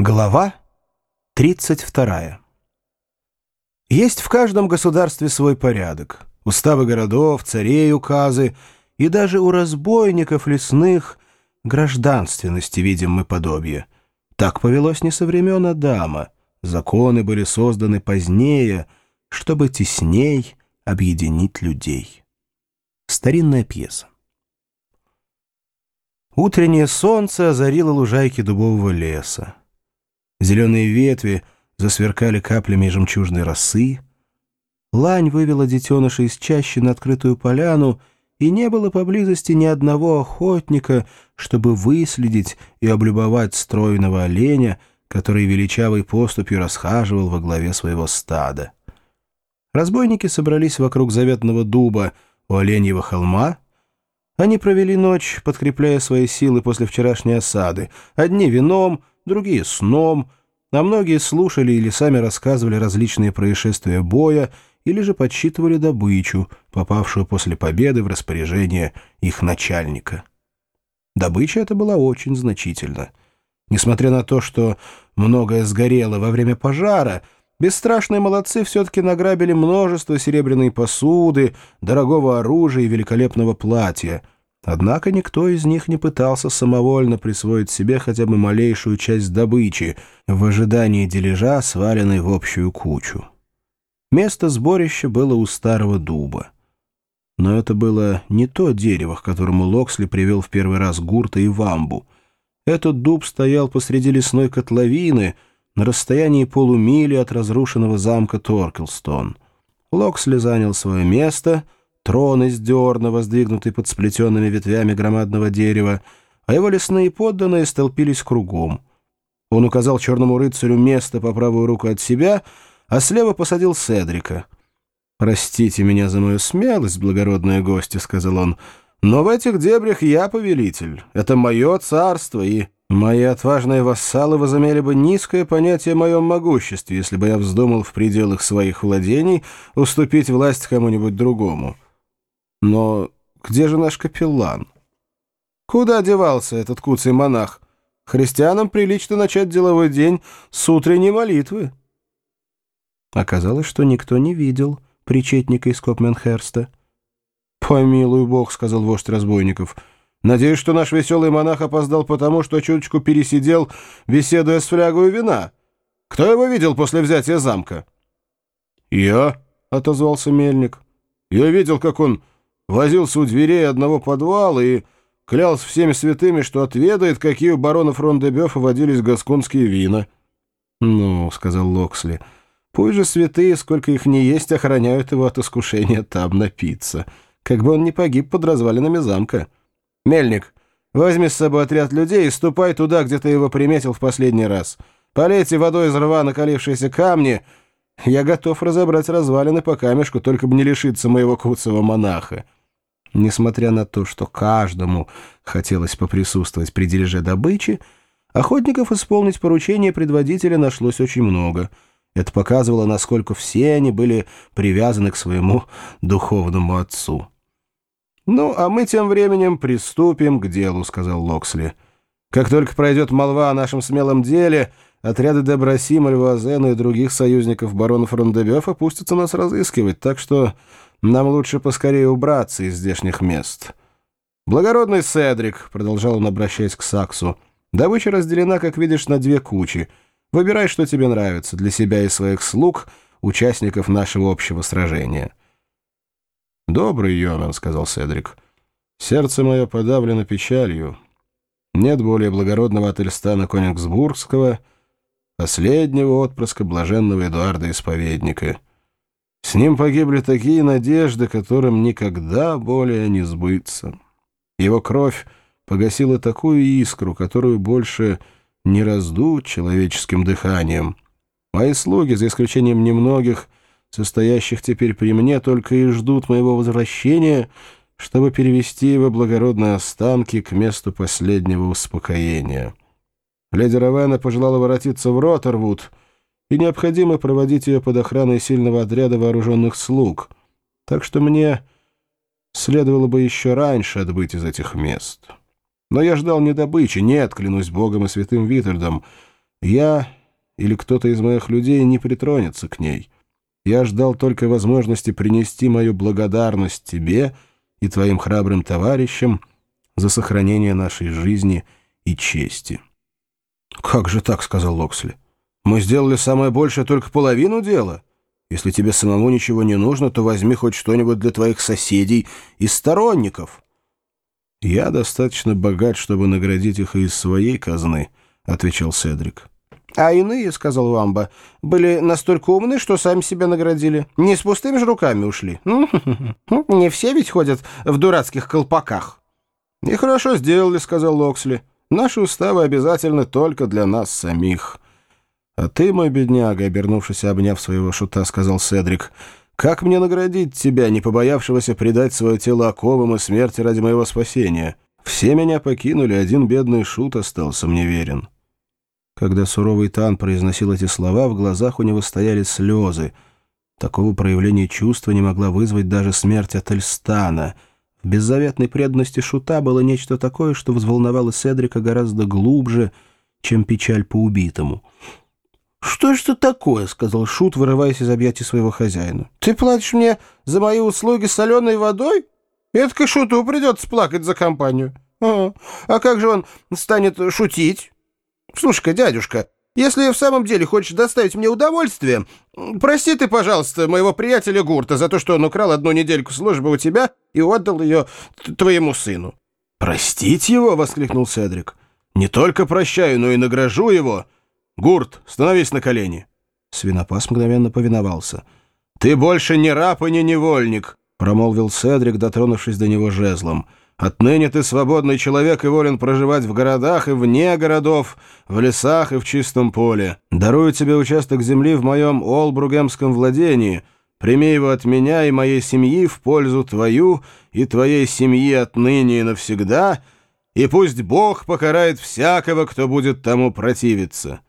Глава 32. Есть в каждом государстве свой порядок. Уставы городов, царей указы, и даже у разбойников лесных гражданственности видим мы подобие. Так повелось не со времен Адама. Законы были созданы позднее, чтобы тесней объединить людей. Старинная пьеса. Утреннее солнце озарило лужайки дубового леса. Зеленые ветви засверкали каплями жемчужной росы. Лань вывела детеныша из чащи на открытую поляну, и не было поблизости ни одного охотника, чтобы выследить и облюбовать стройного оленя, который величавой поступью расхаживал во главе своего стада. Разбойники собрались вокруг заветного дуба у оленьего холма. Они провели ночь, подкрепляя свои силы после вчерашней осады, одни вином, другие сном, а многие слушали или сами рассказывали различные происшествия боя, или же подсчитывали добычу, попавшую после победы в распоряжение их начальника. Добыча эта была очень значительна. Несмотря на то, что многое сгорело во время пожара, бесстрашные молодцы все-таки награбили множество серебряной посуды, дорогого оружия и великолепного платья — Однако никто из них не пытался самовольно присвоить себе хотя бы малейшую часть добычи в ожидании дележа, сваленной в общую кучу. Место сборища было у старого дуба. Но это было не то дерево, к которому Локсли привел в первый раз Гурта и Вамбу. Этот дуб стоял посреди лесной котловины на расстоянии полумили от разрушенного замка Торкелстон. Локсли занял свое место — трон из дерна, воздвигнутый под сплетенными ветвями громадного дерева, а его лесные подданные столпились кругом. Он указал черному рыцарю место по правую руку от себя, а слева посадил Седрика. «Простите меня за мою смелость, благородные гости», — сказал он, — «но в этих дебрях я повелитель. Это мое царство, и мои отважные вассалы возымели бы низкое понятие о моем могуществе, если бы я вздумал в пределах своих владений уступить власть кому-нибудь другому». Но где же наш капеллан? Куда девался этот куцый монах? Христианам прилично начать деловой день с утренней молитвы. Оказалось, что никто не видел причетника из Копменхерста. «Помилуй бог», — сказал вождь разбойников. «Надеюсь, что наш веселый монах опоздал потому, что чуточку пересидел, беседуя с флягой вина. Кто его видел после взятия замка?» «Я», — отозвался мельник. «Я видел, как он возился у дверей одного подвала и клялся всеми святыми, что отведает, какие у барона Фрондебёфа водились гасконские вина. «Ну», — сказал Локсли, — «пусть же святые, сколько их не есть, охраняют его от искушения там напиться, как бы он не погиб под развалинами замка. Мельник, возьми с собой отряд людей и ступай туда, где ты его приметил в последний раз. Полейте водой из рва накалившиеся камни. Я готов разобрать развалины по камешку, только бы не лишиться моего куцого монаха». Несмотря на то, что каждому хотелось поприсутствовать при дележе добычи, охотников исполнить поручение предводителя нашлось очень много. Это показывало, насколько все они были привязаны к своему духовному отцу. «Ну, а мы тем временем приступим к делу», — сказал Локсли. «Как только пройдет молва о нашем смелом деле, отряды Дебросима, Львуазена и других союзников барона Фрондебёфа пустятся нас разыскивать, так что нам лучше поскорее убраться из здешних мест. Благородный Седрик, — продолжал он, обращаясь к Саксу, — добыча разделена, как видишь, на две кучи. Выбирай, что тебе нравится, для себя и своих слуг, участников нашего общего сражения. «Добрый Йомен», — сказал Седрик, — «сердце мое подавлено печалью. Нет более благородного от Эльстана Конингсбургского, последнего отпрыска блаженного Эдуарда Исповедника». С ним погибли такие надежды, которым никогда более не сбыться. Его кровь погасила такую искру, которую больше не раздуть человеческим дыханием. Мои слуги, за исключением немногих, состоящих теперь при мне, только и ждут моего возвращения, чтобы перевести его благородные останки к месту последнего успокоения. Леди Равена пожелала воротиться в Роттервуд — и необходимо проводить ее под охраной сильного отряда вооруженных слуг, так что мне следовало бы еще раньше отбыть из этих мест. Но я ждал не добычи, нет, клянусь Богом и святым Витальдом. Я или кто-то из моих людей не притронется к ней. Я ждал только возможности принести мою благодарность тебе и твоим храбрым товарищам за сохранение нашей жизни и чести». «Как же так?» — сказал Локсли. «Мы сделали самое большее только половину дела. Если тебе самому ничего не нужно, то возьми хоть что-нибудь для твоих соседей и сторонников». «Я достаточно богат, чтобы наградить их из своей казны», — отвечал Седрик. «А иные, — сказал Вамба, — были настолько умны, что сами себя наградили. Не с пустыми же руками ушли. Не все ведь ходят в дурацких колпаках». «И хорошо сделали, — сказал Локсли. Наши уставы обязательны только для нас самих». «А ты, мой бедняга, — обернувшись и обняв своего шута, — сказал Седрик, — как мне наградить тебя, не побоявшегося предать свое тело оковам и смерти ради моего спасения? Все меня покинули, один бедный шут остался мне верен». Когда суровый Тан произносил эти слова, в глазах у него стояли слезы. Такого проявления чувства не могла вызвать даже смерть от Эльстана. В беззаветной преданности Шута было нечто такое, что взволновало Седрика гораздо глубже, чем печаль по убитому. «Что ж это такое?» — сказал Шут, вырываясь из объятий своего хозяина. «Ты платишь мне за мои услуги соленой водой? Это к Шуту придется плакать за компанию. А, а как же он станет шутить?» «Слушай-ка, дядюшка, если в самом деле хочешь доставить мне удовольствие, прости ты, пожалуйста, моего приятеля Гурта за то, что он украл одну недельку службы у тебя и отдал ее твоему сыну». «Простить его?» — воскликнул Седрик. «Не только прощаю, но и награжу его. Гурт, становись на колени». Свинопас мгновенно повиновался. «Ты больше не раб и не невольник», — промолвил Седрик, дотронувшись до него жезлом. Отныне ты свободный человек и волен проживать в городах и вне городов, в лесах и в чистом поле. Дарую тебе участок земли в моем Олбругемском владении. Прими его от меня и моей семьи в пользу твою и твоей семьи отныне и навсегда, и пусть Бог покарает всякого, кто будет тому противиться».